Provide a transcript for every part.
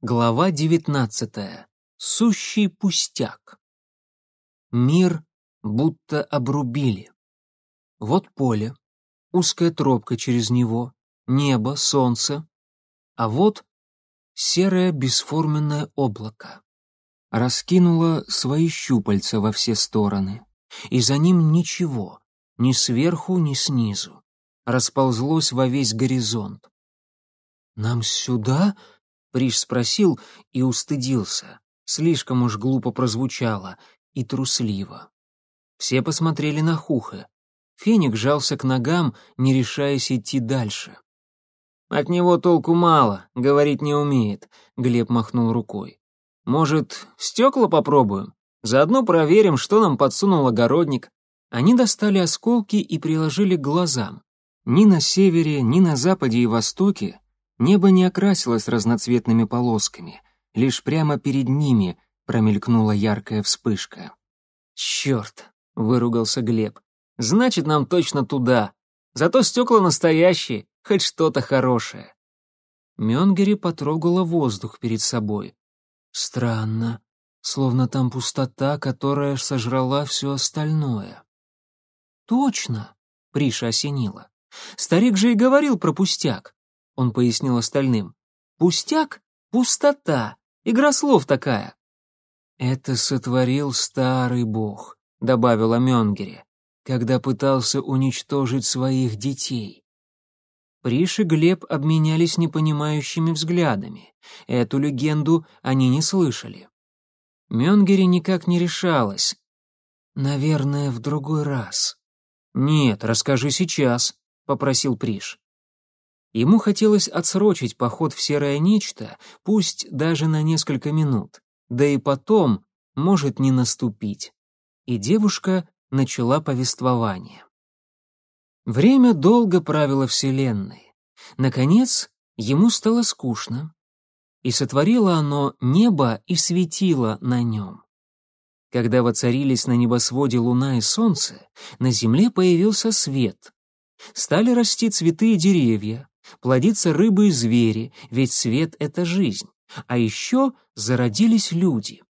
Глава девятнадцатая. Сущий пустяк. Мир будто обрубили. Вот поле, узкая тропка через него, небо, солнце, а вот серое бесформенное облако. Раскинуло свои щупальца во все стороны, и за ним ничего, ни сверху, ни снизу. Расползлось во весь горизонт. «Нам сюда?» Приш спросил и устыдился. Слишком уж глупо прозвучало и трусливо. Все посмотрели на Хуха. Феник жался к ногам, не решаясь идти дальше. «От него толку мало, говорить не умеет», — Глеб махнул рукой. «Может, стекла попробуем? Заодно проверим, что нам подсунул огородник». Они достали осколки и приложили к глазам. Ни на севере, ни на западе и востоке Небо не окрасилось разноцветными полосками, лишь прямо перед ними промелькнула яркая вспышка. «Черт!» — выругался Глеб. «Значит, нам точно туда. Зато стекла настоящие, хоть что-то хорошее». Мёнгери потрогала воздух перед собой. Странно, словно там пустота, которая сожрала все остальное. «Точно!» — Приша осенила. «Старик же и говорил про пустяк он пояснил остальным. «Пустяк — пустота, игра слов такая». «Это сотворил старый бог», — добавила Мёнгере, когда пытался уничтожить своих детей. Приш и Глеб обменялись непонимающими взглядами. Эту легенду они не слышали. Мёнгери никак не решалась. «Наверное, в другой раз». «Нет, расскажи сейчас», — попросил Приш. Ему хотелось отсрочить поход в серое нечто, пусть даже на несколько минут, да и потом может не наступить. И девушка начала повествование. Время долго правило Вселенной. Наконец, ему стало скучно, и сотворило оно небо и светило на нем. Когда воцарились на небосводе луна и солнце, на земле появился свет. Стали расти цветы и деревья, плодиться рыбы и звери, ведь свет — это жизнь. А еще зародились люди.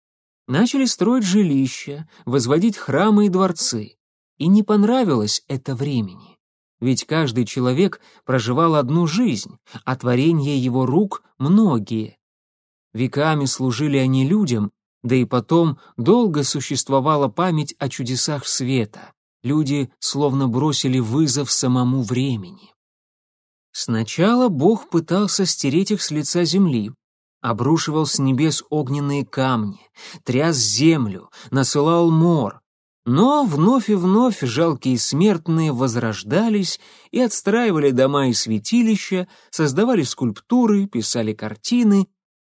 Начали строить жилища, возводить храмы и дворцы. И не понравилось это времени. Ведь каждый человек проживал одну жизнь, а творения его рук — многие. Веками служили они людям, да и потом долго существовала память о чудесах света. Люди словно бросили вызов самому времени. Сначала Бог пытался стереть их с лица земли, обрушивал с небес огненные камни, тряс землю, насылал мор. Но вновь и вновь жалкие смертные возрождались и отстраивали дома и святилища, создавали скульптуры, писали картины